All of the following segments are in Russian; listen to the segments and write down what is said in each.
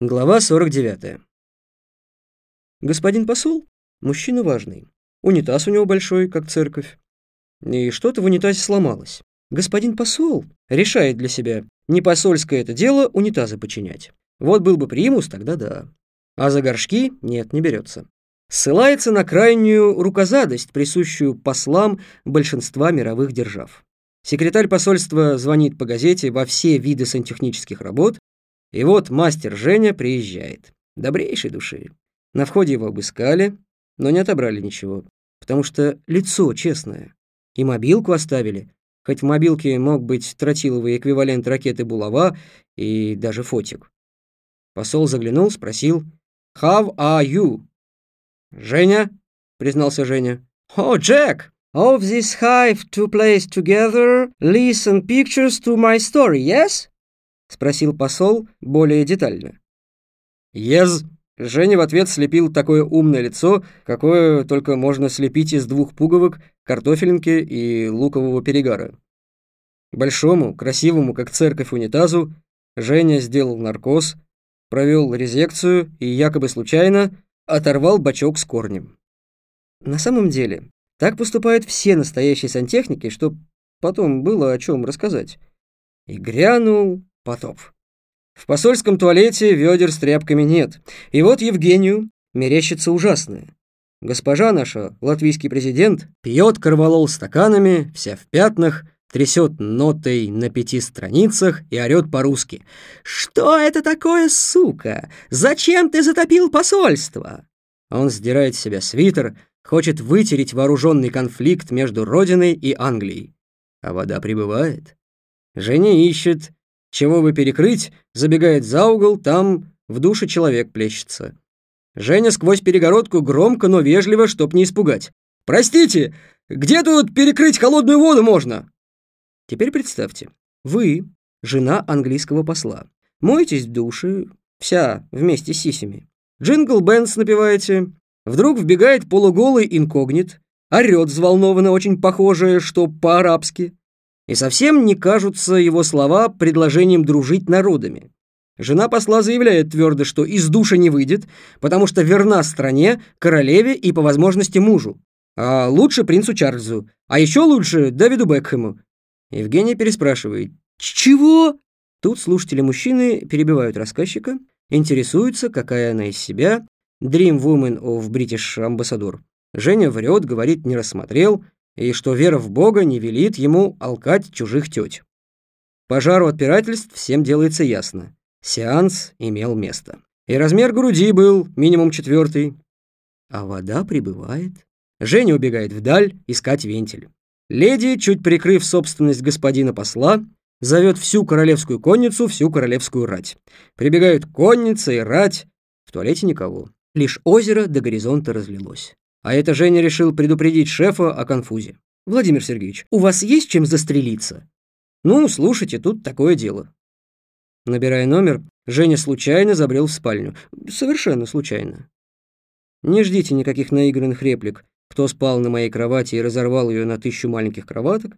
Глава 49. Господин посол – мужчина важный. Унитаз у него большой, как церковь. И что-то в унитазе сломалось. Господин посол решает для себя, не посольское это дело унитазы починять. Вот был бы примус, тогда да. А за горшки нет, не берется. Ссылается на крайнюю рукозадость, присущую послам большинства мировых держав. Секретарь посольства звонит по газете во все виды сантехнических работ и вот мастер Женя приезжает. Добрейшей души. На входе его обыскали, но не отобрали ничего, потому что лицо честное. И мобилку оставили, хоть в мобилке мог быть тротиловый эквивалент ракеты «Булава» и даже фотик. Посол заглянул, спросил «How are you?» «Женя?» — признался Женя. «О, Джек! Of this hive to place together, listen pictures to my story, yes?» — спросил посол более детально. «Ез!» Женя в ответ слепил такое умное лицо, какое только можно слепить из двух пуговок, картофелинки и лукового перегара. Большому, красивому, как церковь унитазу, Женя сделал наркоз, провел резекцию и якобы случайно оторвал бачок с корнем. На самом деле, так поступают все настоящие сантехники, что потом было о чем рассказать. И грянул потоп. В посольском туалете ведер с тряпками нет. И вот Евгению мерещится ужасное. Госпожа наша, латвийский президент, пьет корвалол стаканами, вся в пятнах, трясет нотой на пяти страницах и орет по-русски. «Что это такое, сука? Зачем ты затопил посольство?» Он сдирает с себя свитер, хочет вытереть вооруженный конфликт между Родиной и Англией. А вода прибывает. Женя ищет, чего бы перекрыть, забегает за угол, там в душе человек плещется. Женя сквозь перегородку громко, но вежливо, чтоб не испугать. «Простите, где тут перекрыть холодную воду можно?» Теперь представьте, вы, жена английского посла, моетесь в душе, вся вместе с сисями. Джингл Бенс напеваете, вдруг вбегает полуголый инкогнит, орёт взволнованно, очень похоже, что по-арабски. И совсем не кажутся его слова предложением дружить народами. Жена посла заявляет твердо, что из душа не выйдет, потому что верна стране, королеве и, по возможности, мужу. А лучше принцу Чарльзу, а еще лучше Дэвиду Бекхэму. Евгения переспрашивает «Чего?» Тут слушатели-мужчины перебивают рассказчика, интересуются, какая она из себя, Dream Woman of British Ambassador. Женя врет, говорит, не рассмотрел, и что вера в Бога не велит ему алкать чужих теть. Пожару отпирательств всем делается ясно. Сеанс имел место. И размер груди был минимум четвертый. А вода прибывает. Женя убегает вдаль искать вентиль. Леди, чуть прикрыв собственность господина посла, зовет всю королевскую конницу, всю королевскую рать. Прибегают конница и рать. В туалете никого. Лишь озеро до горизонта разлилось. А это Женя решил предупредить шефа о конфузе. «Владимир Сергеевич, у вас есть чем застрелиться?» «Ну, слушайте, тут такое дело». Набирая номер, Женя случайно забрел в спальню. Совершенно случайно. Не ждите никаких наигранных реплик. Кто спал на моей кровати и разорвал ее на тысячу маленьких кроваток?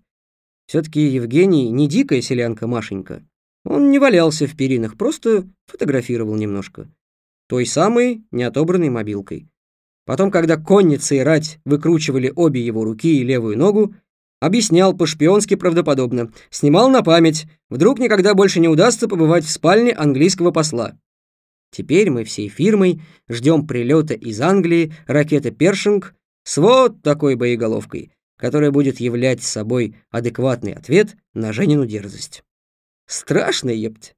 Все-таки Евгений не дикая селянка Машенька. Он не валялся в перинах, просто фотографировал немножко. Той самой неотобранной мобилкой. Потом, когда конница и рать выкручивали обе его руки и левую ногу, объяснял по-шпионски правдоподобно, снимал на память, вдруг никогда больше не удастся побывать в спальне английского посла. Теперь мы всей фирмой ждем прилета из Англии ракеты «Першинг» с вот такой боеголовкой, которая будет являть собой адекватный ответ на Женину дерзость. Страшно, епть.